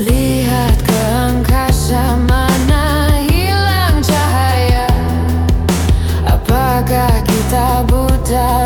Lihat ke angkasa mana hilang cahaya. Apakah kita buta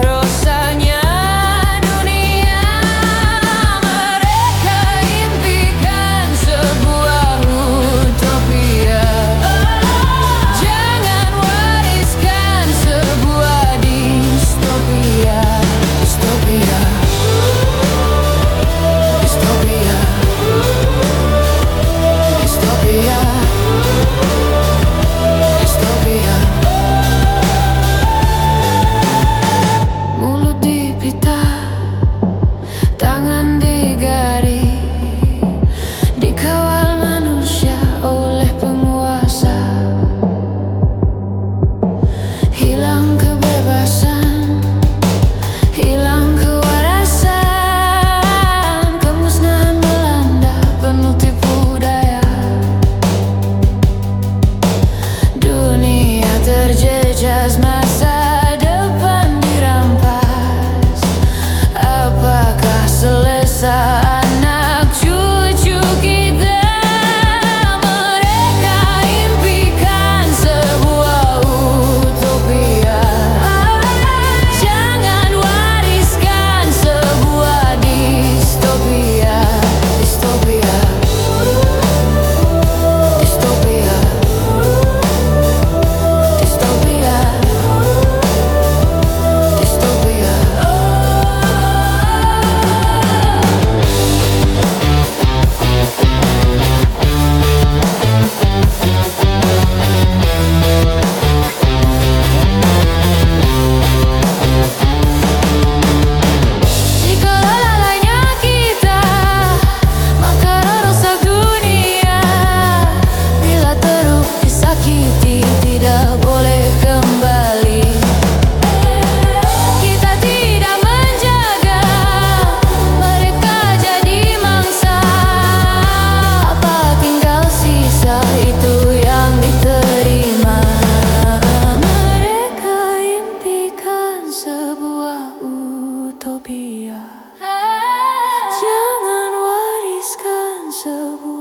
show.